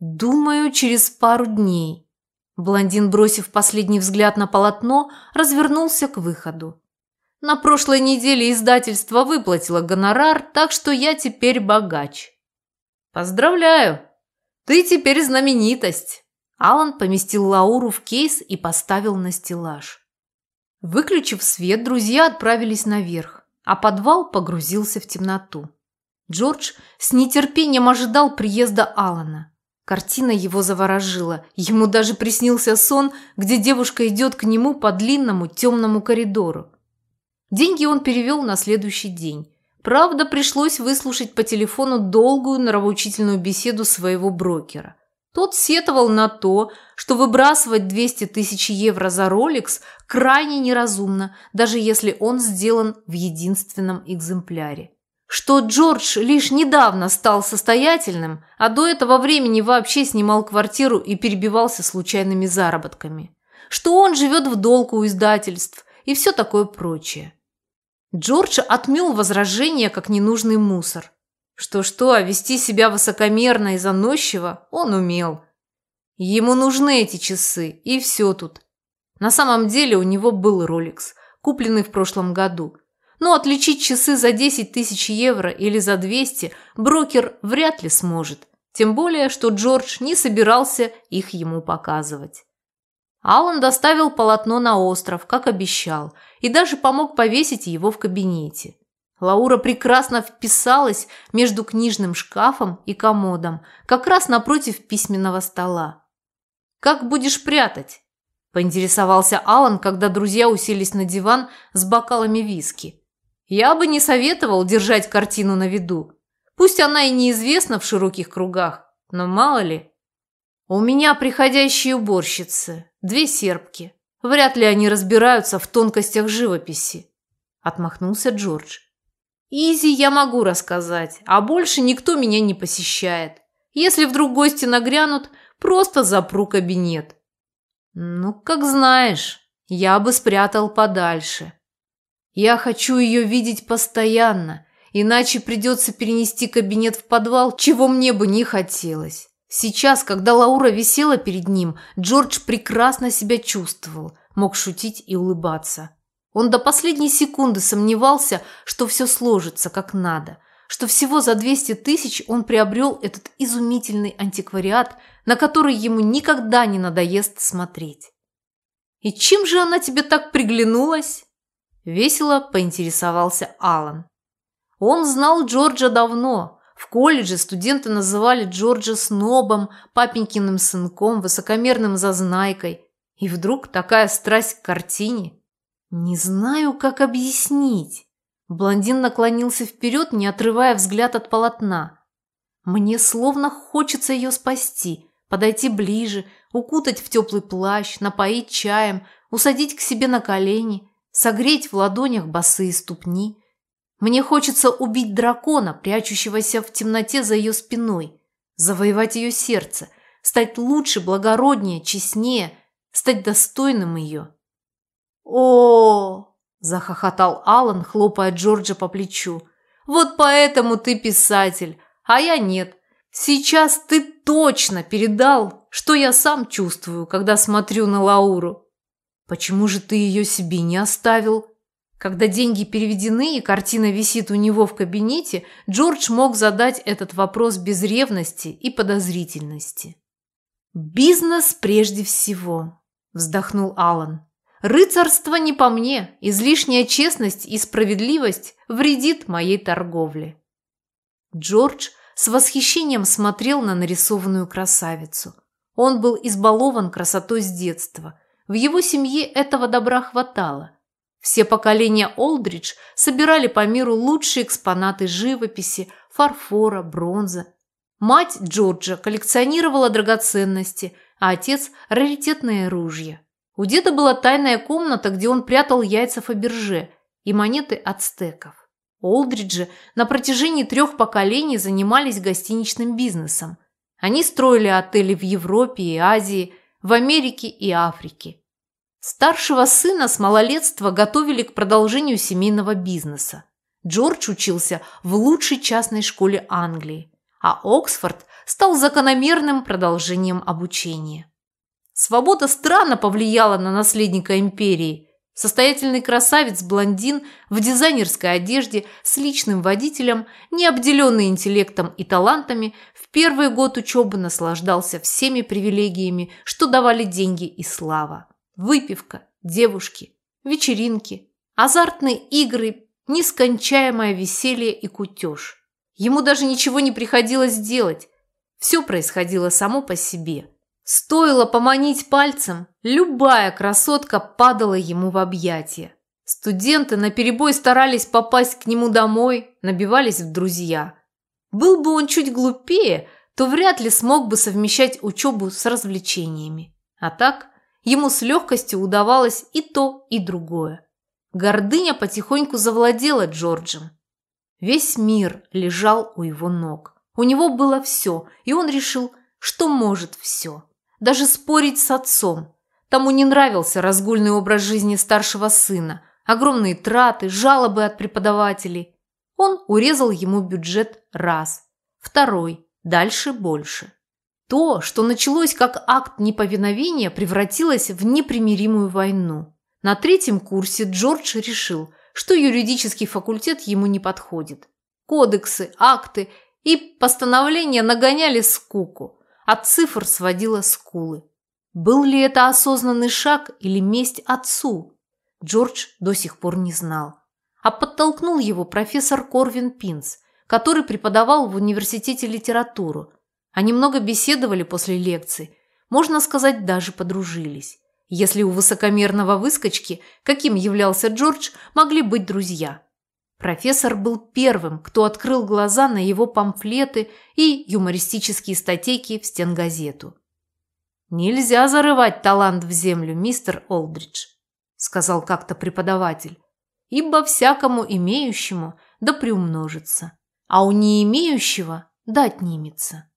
Думаю, через пару дней. Блондин, бросив последний взгляд на полотно, развернулся к выходу. На прошлой неделе издательство выплатило гонорар, так что я теперь богач. Поздравляю! Ты теперь знаменитость. Алан поместил Лауру в кейс и поставил на стеллаж. Выключив свет, друзья отправились наверх, а подвал погрузился в темноту. Джордж с нетерпением ожидал приезда Алана. Картина его заворожила. Ему даже приснился сон, где девушка идет к нему по длинному темному коридору. Деньги он перевел на следующий день. Правда, пришлось выслушать по телефону долгую нравоучительную беседу своего брокера. Тот сетовал на то, что выбрасывать 200 тысяч евро за Rolex крайне неразумно, даже если он сделан в единственном экземпляре. Что Джордж лишь недавно стал состоятельным, а до этого времени вообще снимал квартиру и перебивался случайными заработками. Что он живет в долг у издательств и все такое прочее. Джордж отмел возражение как ненужный мусор. Что-что, а вести себя высокомерно и заносчиво он умел. Ему нужны эти часы, и все тут. На самом деле у него был Rolex, купленный в прошлом году. Но отличить часы за 10 тысяч евро или за 200 брокер вряд ли сможет. Тем более, что Джордж не собирался их ему показывать. Алан доставил полотно на остров, как обещал, и даже помог повесить его в кабинете. Лаура прекрасно вписалась между книжным шкафом и комодом, как раз напротив письменного стола. «Как будешь прятать?» – поинтересовался Алан, когда друзья уселись на диван с бокалами виски. «Я бы не советовал держать картину на виду. Пусть она и неизвестна в широких кругах, но мало ли». «У меня приходящие уборщицы, две сербки. Вряд ли они разбираются в тонкостях живописи», – отмахнулся Джордж. «Изи я могу рассказать, а больше никто меня не посещает. Если вдруг гости нагрянут, просто запру кабинет». «Ну, как знаешь, я бы спрятал подальше. Я хочу ее видеть постоянно, иначе придется перенести кабинет в подвал, чего мне бы не хотелось». Сейчас, когда Лаура висела перед ним, Джордж прекрасно себя чувствовал, мог шутить и улыбаться. Он до последней секунды сомневался, что все сложится как надо, что всего за 200 тысяч он приобрел этот изумительный антиквариат, на который ему никогда не надоест смотреть. «И чем же она тебе так приглянулась?» Весело поинтересовался Алан. Он знал Джорджа давно – в колледже студенты называли Джорджа снобом, папенькиным сынком, высокомерным зазнайкой. И вдруг такая страсть к картине. Не знаю, как объяснить. Блондин наклонился вперед, не отрывая взгляд от полотна. Мне словно хочется ее спасти, подойти ближе, укутать в теплый плащ, напоить чаем, усадить к себе на колени, согреть в ладонях босые ступни – мне хочется убить дракона, прячущегося в темноте за ее спиной, завоевать ее сердце, стать лучше, благороднее, честнее, стать достойным ее. О, захохотал Алан, хлопая Джорджа по плечу. Вот поэтому ты писатель, а я нет. Сейчас ты точно передал, что я сам чувствую, когда смотрю на Лауру. Почему же ты ее себе не оставил? Когда деньги переведены и картина висит у него в кабинете, Джордж мог задать этот вопрос без ревности и подозрительности. «Бизнес прежде всего», – вздохнул Алан. «Рыцарство не по мне. Излишняя честность и справедливость вредит моей торговле». Джордж с восхищением смотрел на нарисованную красавицу. Он был избалован красотой с детства. В его семье этого добра хватало – все поколения Олдридж собирали по миру лучшие экспонаты живописи, фарфора, бронзы. Мать Джорджа коллекционировала драгоценности, а отец – раритетные ружья. У деда была тайная комната, где он прятал яйца Фаберже и монеты ацтеков. Олдриджи на протяжении трех поколений занимались гостиничным бизнесом. Они строили отели в Европе и Азии, в Америке и Африке. Старшего сына с малолетства готовили к продолжению семейного бизнеса. Джордж учился в лучшей частной школе Англии, а Оксфорд стал закономерным продолжением обучения. Свобода странно повлияла на наследника империи. Состоятельный красавец-блондин в дизайнерской одежде с личным водителем, не обделенный интеллектом и талантами, в первый год учебы наслаждался всеми привилегиями, что давали деньги и слава. Выпивка, девушки, вечеринки, азартные игры, нескончаемое веселье и кутеж. Ему даже ничего не приходилось делать. Все происходило само по себе. Стоило поманить пальцем, любая красотка падала ему в объятия. Студенты наперебой старались попасть к нему домой, набивались в друзья. Был бы он чуть глупее, то вряд ли смог бы совмещать учебу с развлечениями. А так, ему с легкостью удавалось и то, и другое. Гордыня потихоньку завладела Джорджем. Весь мир лежал у его ног. У него было все, и он решил, что может все даже спорить с отцом. Тому не нравился разгульный образ жизни старшего сына, огромные траты, жалобы от преподавателей. Он урезал ему бюджет раз, второй, дальше больше. То, что началось как акт неповиновения, превратилось в непримиримую войну. На третьем курсе Джордж решил, что юридический факультет ему не подходит. Кодексы, акты и постановления нагоняли скуку – от цифр сводила скулы. Был ли это осознанный шаг или месть отцу? Джордж до сих пор не знал. А подтолкнул его профессор Корвин Пинс, который преподавал в университете литературу. Они много беседовали после лекции, можно сказать, даже подружились. Если у высокомерного выскочки, каким являлся Джордж, могли быть друзья – Профессор был первым, кто открыл глаза на его памфлеты и юмористические статейки в стенгазету. «Нельзя зарывать талант в землю, мистер Олдридж», – сказал как-то преподаватель, «ибо всякому имеющему да приумножится, а у не имеющего да отнимется».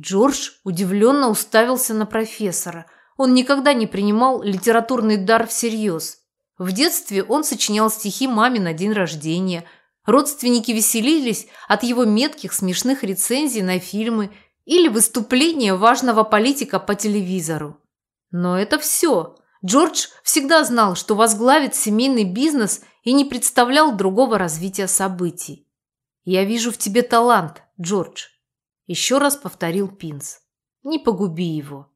Джордж удивленно уставился на профессора. Он никогда не принимал литературный дар всерьез. В детстве он сочинял стихи маме на день рождения. Родственники веселились от его метких смешных рецензий на фильмы или выступления важного политика по телевизору. Но это все. Джордж всегда знал, что возглавит семейный бизнес и не представлял другого развития событий. «Я вижу в тебе талант, Джордж», – еще раз повторил Пинс. «Не погуби его».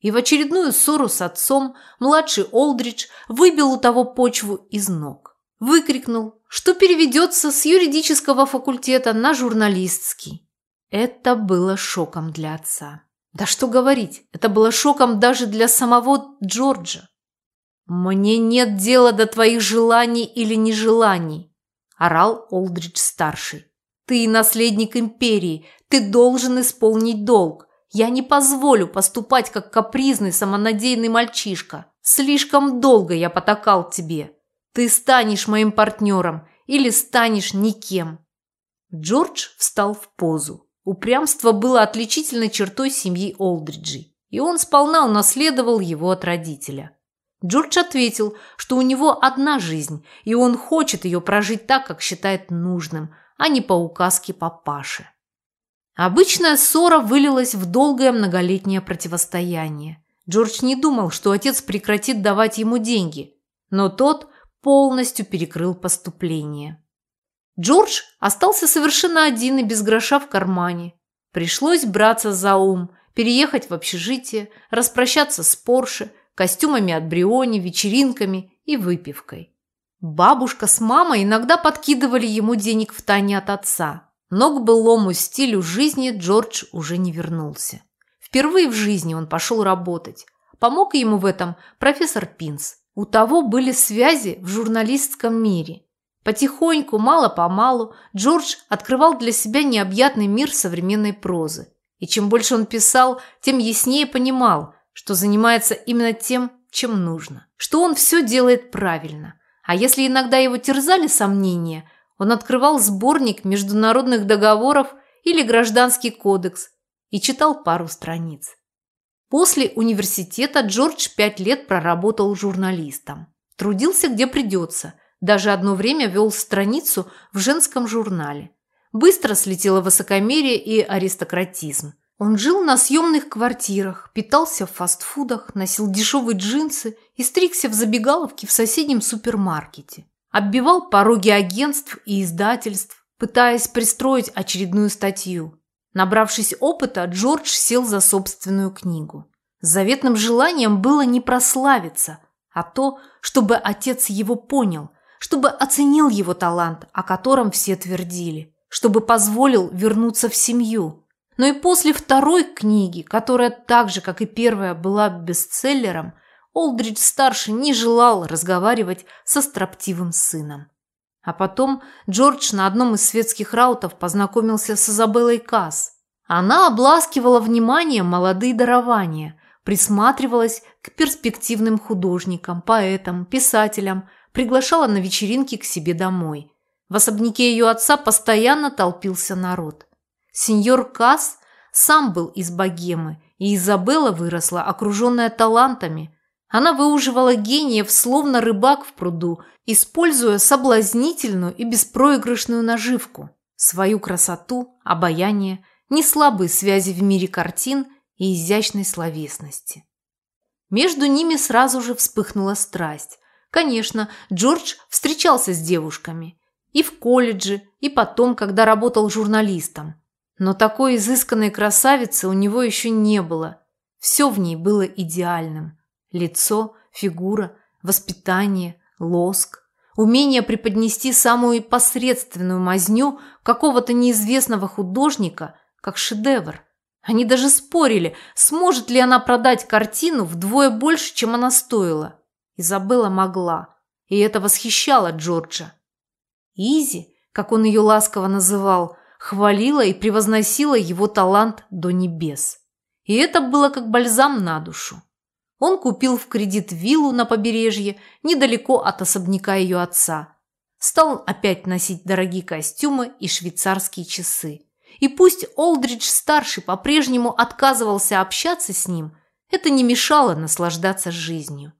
И в очередную ссору с отцом младший Олдридж выбил у того почву из ног. Выкрикнул, что переведется с юридического факультета на журналистский. Это было шоком для отца. Да что говорить, это было шоком даже для самого Джорджа. «Мне нет дела до твоих желаний или нежеланий», – орал Олдридж-старший. «Ты наследник империи, ты должен исполнить долг. Я не позволю поступать, как капризный самонадеянный мальчишка. Слишком долго я потакал тебе. Ты станешь моим партнером или станешь никем». Джордж встал в позу. Упрямство было отличительной чертой семьи Олдриджи, и он сполна унаследовал его от родителя. Джордж ответил, что у него одна жизнь, и он хочет ее прожить так, как считает нужным, а не по указке папаши. Обычная ссора вылилась в долгое многолетнее противостояние. Джордж не думал, что отец прекратит давать ему деньги, но тот полностью перекрыл поступление. Джордж остался совершенно один и без гроша в кармане. Пришлось браться за ум, переехать в общежитие, распрощаться с Порше, костюмами от Бриони, вечеринками и выпивкой. Бабушка с мамой иногда подкидывали ему денег в тайне от отца, но к былому стилю жизни Джордж уже не вернулся. Впервые в жизни он пошел работать. Помог ему в этом профессор Пинс. У того были связи в журналистском мире. Потихоньку, мало-помалу, Джордж открывал для себя необъятный мир современной прозы. И чем больше он писал, тем яснее понимал, что занимается именно тем, чем нужно. Что он все делает правильно. А если иногда его терзали сомнения, он открывал сборник международных договоров или гражданский кодекс и читал пару страниц. После университета Джордж пять лет проработал журналистом. Трудился где придется, даже одно время вел страницу в женском журнале. Быстро слетело высокомерие и аристократизм. Он жил на съемных квартирах, питался в фастфудах, носил дешевые джинсы и стригся в забегаловке в соседнем супермаркете. Оббивал пороги агентств и издательств, пытаясь пристроить очередную статью. Набравшись опыта, Джордж сел за собственную книгу. Заветным желанием было не прославиться, а то, чтобы отец его понял, чтобы оценил его талант, о котором все твердили, чтобы позволил вернуться в семью – но и после второй книги, которая так же, как и первая, была бестселлером, Олдридж-старший не желал разговаривать со строптивым сыном. А потом Джордж на одном из светских раутов познакомился с Изабеллой Касс. Она обласкивала вниманием молодые дарования, присматривалась к перспективным художникам, поэтам, писателям, приглашала на вечеринки к себе домой. В особняке ее отца постоянно толпился народ – Сеньор Касс сам был из богемы, и Изабелла выросла, окруженная талантами. Она выуживала гениев, словно рыбак в пруду, используя соблазнительную и беспроигрышную наживку, свою красоту, обаяние, неслабые связи в мире картин и изящной словесности. Между ними сразу же вспыхнула страсть. Конечно, Джордж встречался с девушками. И в колледже, и потом, когда работал журналистом. Но такой изысканной красавицы у него еще не было. Все в ней было идеальным. Лицо, фигура, воспитание, лоск, умение преподнести самую посредственную мазню какого-то неизвестного художника, как шедевр. Они даже спорили, сможет ли она продать картину вдвое больше, чем она стоила. Изабелла могла, и это восхищало Джорджа. Изи, как он ее ласково называл, хвалила и превозносила его талант до небес. И это было как бальзам на душу. Он купил в кредит виллу на побережье, недалеко от особняка ее отца. Стал опять носить дорогие костюмы и швейцарские часы. И пусть Олдридж-старший по-прежнему отказывался общаться с ним, это не мешало наслаждаться жизнью.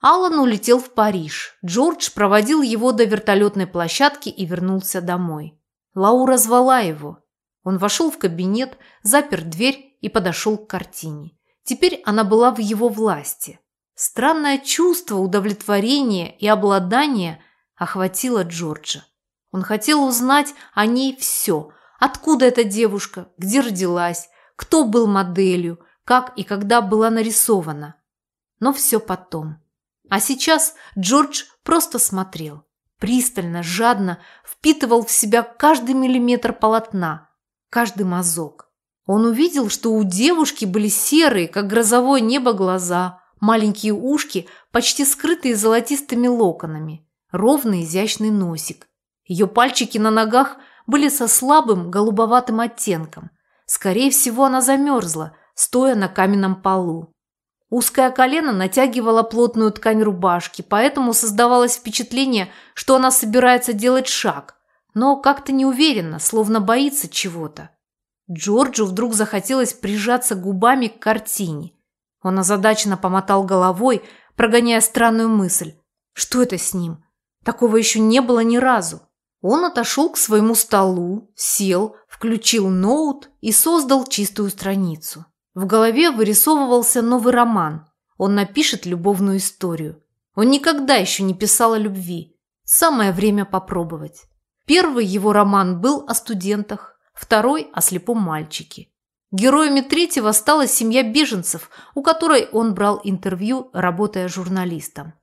Аллан улетел в Париж. Джордж проводил его до вертолетной площадки и вернулся домой. Лаура звала его. Он вошел в кабинет, запер дверь и подошел к картине. Теперь она была в его власти. Странное чувство удовлетворения и обладания охватило Джорджа. Он хотел узнать о ней все. Откуда эта девушка, где родилась, кто был моделью, как и когда была нарисована. Но все потом. А сейчас Джордж просто смотрел пристально, жадно впитывал в себя каждый миллиметр полотна, каждый мазок. Он увидел, что у девушки были серые, как грозовое небо, глаза, маленькие ушки, почти скрытые золотистыми локонами, ровный изящный носик. Ее пальчики на ногах были со слабым голубоватым оттенком. Скорее всего, она замерзла, стоя на каменном полу. Узкое колено натягивало плотную ткань рубашки, поэтому создавалось впечатление, что она собирается делать шаг, но как-то неуверенно, словно боится чего-то. Джорджу вдруг захотелось прижаться губами к картине. Он озадаченно помотал головой, прогоняя странную мысль. Что это с ним? Такого еще не было ни разу. Он отошел к своему столу, сел, включил ноут и создал чистую страницу. В голове вырисовывался новый роман. Он напишет любовную историю. Он никогда еще не писал о любви. Самое время попробовать. Первый его роман был о студентах, второй – о слепом мальчике. Героями третьего стала семья беженцев, у которой он брал интервью, работая журналистом.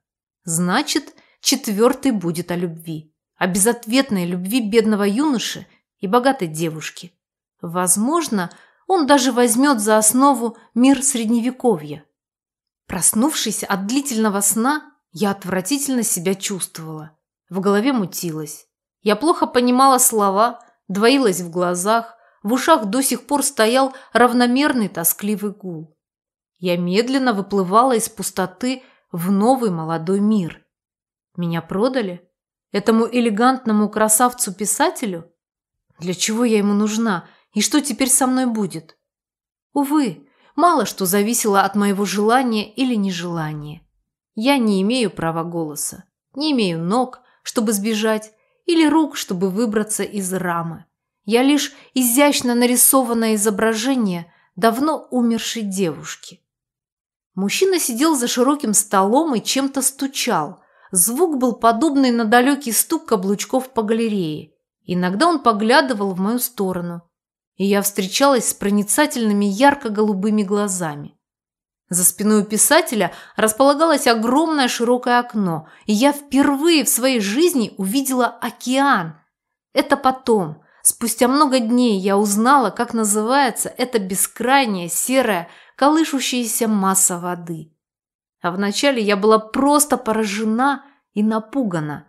Значит, четвертый будет о любви. О безответной любви бедного юноши и богатой девушки. Возможно, он даже возьмет за основу мир Средневековья. Проснувшись от длительного сна, я отвратительно себя чувствовала. В голове мутилось. Я плохо понимала слова, двоилась в глазах, в ушах до сих пор стоял равномерный тоскливый гул. Я медленно выплывала из пустоты в новый молодой мир. Меня продали? Этому элегантному красавцу-писателю? Для чего я ему нужна? И что теперь со мной будет? Увы, мало что зависело от моего желания или нежелания. Я не имею права голоса, не имею ног, чтобы сбежать, или рук, чтобы выбраться из рамы. Я лишь изящно нарисованное изображение давно умершей девушки. Мужчина сидел за широким столом и чем-то стучал. Звук был подобный на далекий стук каблучков по галерее. Иногда он поглядывал в мою сторону, и я встречалась с проницательными ярко-голубыми глазами. За спиной писателя располагалось огромное широкое окно, и я впервые в своей жизни увидела океан. Это потом, спустя много дней, я узнала, как называется эта бескрайняя, серая, колышущаяся масса воды. А вначале я была просто поражена и напугана.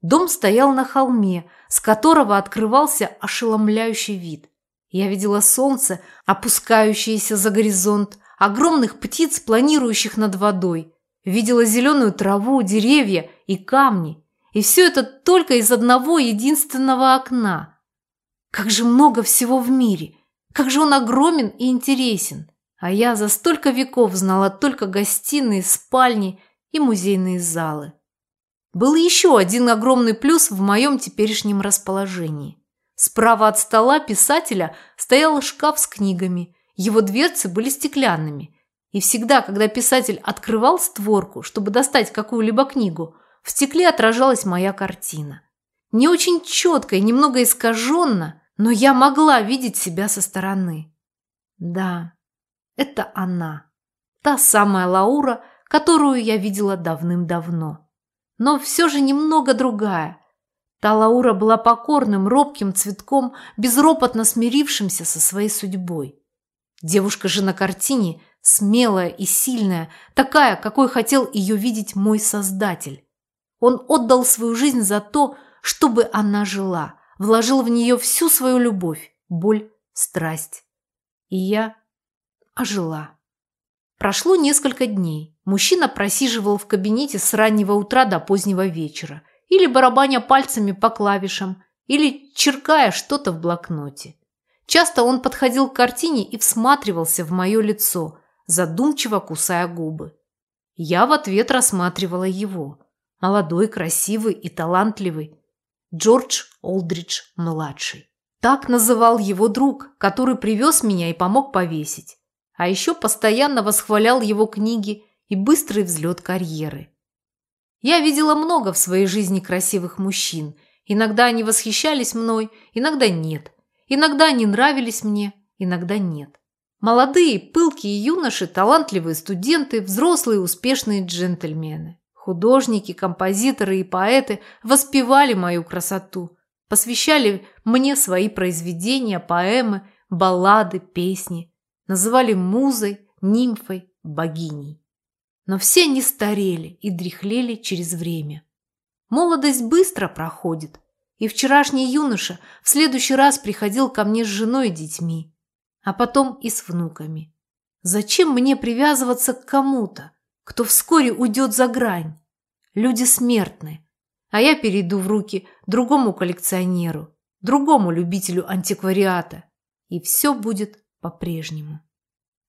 Дом стоял на холме, с которого открывался ошеломляющий вид. Я видела солнце, опускающееся за горизонт, огромных птиц, планирующих над водой. Видела зеленую траву, деревья и камни. И все это только из одного единственного окна. Как же много всего в мире! Как же он огромен и интересен! А я за столько веков знала только гостиные, спальни и музейные залы. Был еще один огромный плюс в моем теперешнем расположении. Справа от стола писателя стоял шкаф с книгами, его дверцы были стеклянными. И всегда, когда писатель открывал створку, чтобы достать какую-либо книгу, в стекле отражалась моя картина. Не очень четко и немного искаженно, но я могла видеть себя со стороны. Да, это она. Та самая Лаура, которую я видела давным-давно. Но все же немного другая. Та Лаура была покорным, робким цветком, безропотно смирившимся со своей судьбой. Девушка же на картине смелая и сильная, такая, какой хотел ее видеть мой Создатель. Он отдал свою жизнь за то, чтобы она жила, вложил в нее всю свою любовь, боль, страсть. И я ожила. Прошло несколько дней. Мужчина просиживал в кабинете с раннего утра до позднего вечера, или барабаня пальцами по клавишам, или черкая что-то в блокноте. Часто он подходил к картине и всматривался в мое лицо, задумчиво кусая губы. Я в ответ рассматривала его. Молодой, красивый и талантливый. Джордж Олдридж-младший. Так называл его друг, который привез меня и помог повесить. А еще постоянно восхвалял его книги и быстрый взлет карьеры. Я видела много в своей жизни красивых мужчин. Иногда они восхищались мной, иногда нет. Иногда они нравились мне, иногда нет. Молодые, пылкие юноши, талантливые студенты, взрослые успешные джентльмены. Художники, композиторы и поэты воспевали мою красоту, посвящали мне свои произведения, поэмы, баллады, песни, называли музой, нимфой, богиней. Но все они старели и дряхлели через время. Молодость быстро проходит, и вчерашний юноша в следующий раз приходил ко мне с женой и детьми, а потом и с внуками. Зачем мне привязываться к кому-то, кто вскоре уйдет за грань? Люди смертны, а я перейду в руки другому коллекционеру, другому любителю антиквариата, и все будет по-прежнему.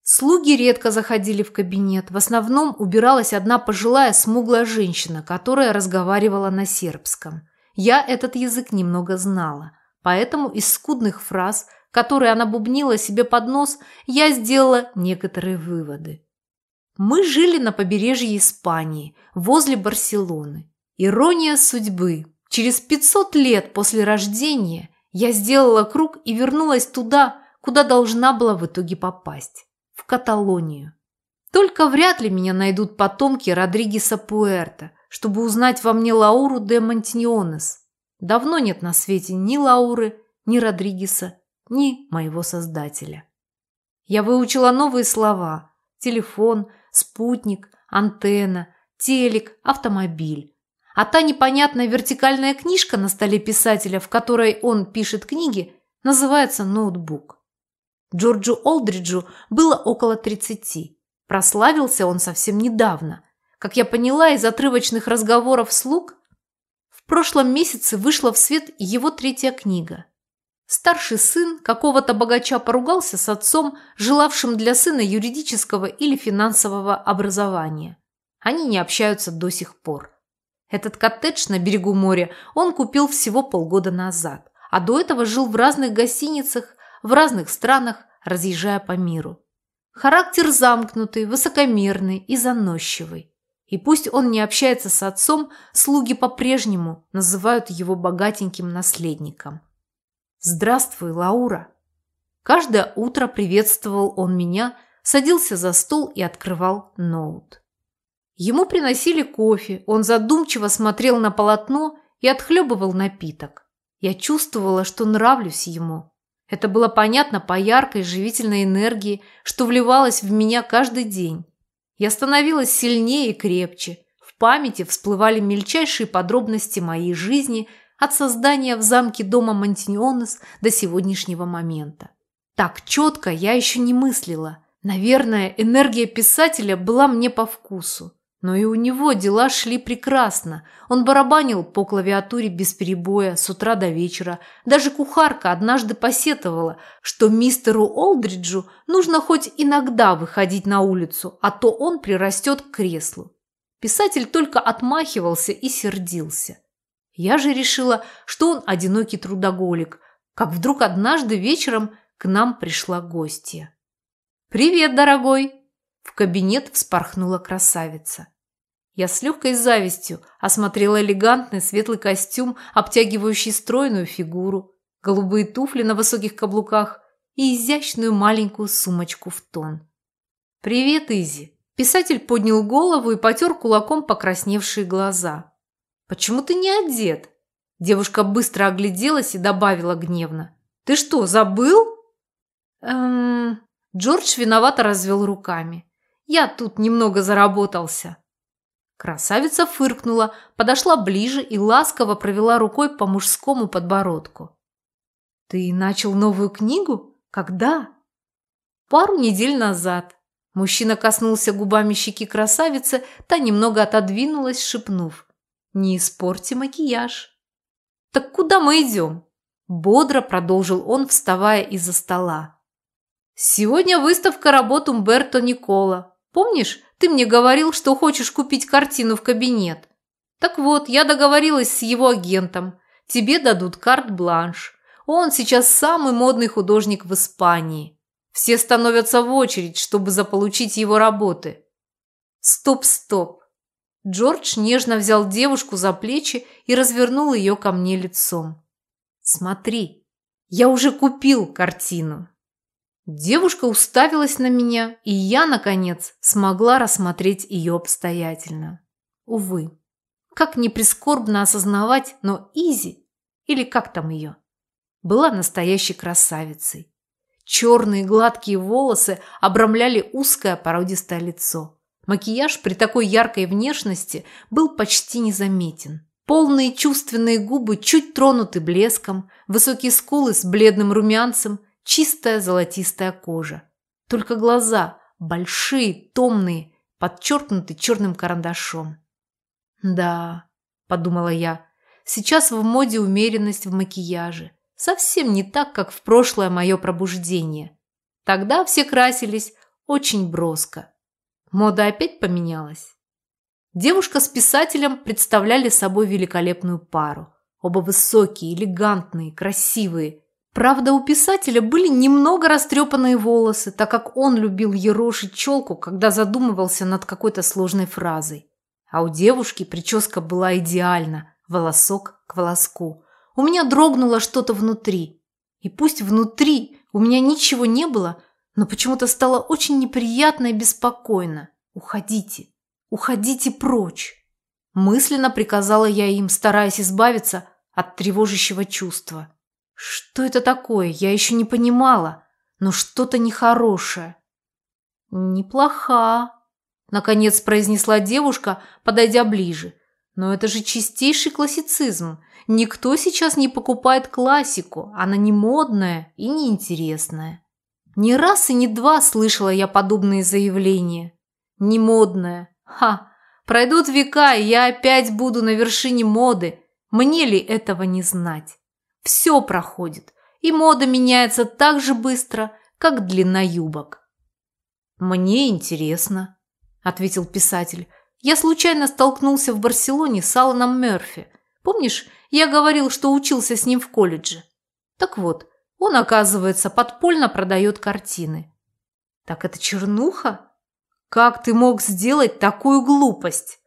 Слуги редко заходили в кабинет. В основном убиралась одна пожилая смуглая женщина, которая разговаривала на сербском. Я этот язык немного знала, поэтому из скудных фраз, которые она бубнила себе под нос, я сделала некоторые выводы. Мы жили на побережье Испании, возле Барселоны. Ирония судьбы. Через 500 лет после рождения я сделала круг и вернулась туда, куда должна была в итоге попасть – в Каталонию. Только вряд ли меня найдут потомки Родригеса Пуэрто – чтобы узнать во мне Лауру де Монтиньонес. Давно нет на свете ни Лауры, ни Родригеса, ни моего создателя. Я выучила новые слова – телефон, спутник, антенна, телек, автомобиль. А та непонятная вертикальная книжка на столе писателя, в которой он пишет книги, называется ноутбук. Джорджу Олдриджу было около 30. Прославился он совсем недавно – как я поняла из отрывочных разговоров слуг, в прошлом месяце вышла в свет его третья книга. Старший сын какого-то богача поругался с отцом, желавшим для сына юридического или финансового образования. Они не общаются до сих пор. Этот коттедж на берегу моря он купил всего полгода назад, а до этого жил в разных гостиницах, в разных странах, разъезжая по миру. Характер замкнутый, высокомерный и заносчивый. И пусть он не общается с отцом, слуги по-прежнему называют его богатеньким наследником. «Здравствуй, Лаура!» Каждое утро приветствовал он меня, садился за стол и открывал ноут. Ему приносили кофе, он задумчиво смотрел на полотно и отхлебывал напиток. Я чувствовала, что нравлюсь ему. Это было понятно по яркой живительной энергии, что вливалась в меня каждый день. Я становилась сильнее и крепче. В памяти всплывали мельчайшие подробности моей жизни от создания в замке дома Монтиньонес до сегодняшнего момента. Так четко я еще не мыслила. Наверное, энергия писателя была мне по вкусу. Но и у него дела шли прекрасно. Он барабанил по клавиатуре без перебоя с утра до вечера. Даже кухарка однажды посетовала, что мистеру Олдриджу нужно хоть иногда выходить на улицу, а то он прирастет к креслу. Писатель только отмахивался и сердился. Я же решила, что он одинокий трудоголик, как вдруг однажды вечером к нам пришла гостья. «Привет, дорогой!» В кабинет вспорхнула красавица. Я с легкой завистью осмотрела элегантный светлый костюм, обтягивающий стройную фигуру, голубые туфли на высоких каблуках и изящную маленькую сумочку в тон. «Привет, Изи!» Писатель поднял голову и потер кулаком покрасневшие глаза. «Почему ты не одет?» Девушка быстро огляделась и добавила гневно. «Ты что, забыл?» «Эм...» Джордж виновато развел руками. «Я тут немного заработался». Красавица фыркнула, подошла ближе и ласково провела рукой по мужскому подбородку. «Ты начал новую книгу? Когда?» «Пару недель назад». Мужчина коснулся губами щеки красавицы, та немного отодвинулась, шепнув. «Не испорти макияж». «Так куда мы идем?» Бодро продолжил он, вставая из-за стола. «Сегодня выставка работ Умберто Никола. Помнишь, ты мне говорил, что хочешь купить картину в кабинет. Так вот, я договорилась с его агентом. Тебе дадут карт-бланш. Он сейчас самый модный художник в Испании. Все становятся в очередь, чтобы заполучить его работы. Стоп, стоп. Джордж нежно взял девушку за плечи и развернул ее ко мне лицом. Смотри, я уже купил картину. Девушка уставилась на меня, и я, наконец, смогла рассмотреть ее обстоятельно. Увы, как не прискорбно осознавать, но Изи, или как там ее, была настоящей красавицей. Черные гладкие волосы обрамляли узкое породистое лицо. Макияж при такой яркой внешности был почти незаметен. Полные чувственные губы чуть тронуты блеском, высокие скулы с бледным румянцем – чистая золотистая кожа. Только глаза большие, томные, подчеркнуты черным карандашом. «Да», – подумала я, – «сейчас в моде умеренность в макияже. Совсем не так, как в прошлое мое пробуждение. Тогда все красились очень броско. Мода опять поменялась». Девушка с писателем представляли собой великолепную пару. Оба высокие, элегантные, красивые, Правда, у писателя были немного растрепанные волосы, так как он любил ерошить челку, когда задумывался над какой-то сложной фразой. А у девушки прическа была идеальна, волосок к волоску. У меня дрогнуло что-то внутри. И пусть внутри у меня ничего не было, но почему-то стало очень неприятно и беспокойно. «Уходите, уходите прочь!» Мысленно приказала я им, стараясь избавиться от тревожащего чувства. Что это такое? Я еще не понимала, но что-то нехорошее. Неплоха, наконец произнесла девушка, подойдя ближе. Но это же чистейший классицизм. Никто сейчас не покупает классику, она не модная и неинтересная. Не раз и не два слышала я подобные заявления. Не модная. Ха, пройдут века, и я опять буду на вершине моды. Мне ли этого не знать? Все проходит, и мода меняется так же быстро, как длина юбок. «Мне интересно», – ответил писатель. «Я случайно столкнулся в Барселоне с Аланом Мерфи. Помнишь, я говорил, что учился с ним в колледже? Так вот, он, оказывается, подпольно продает картины. Так это чернуха? Как ты мог сделать такую глупость?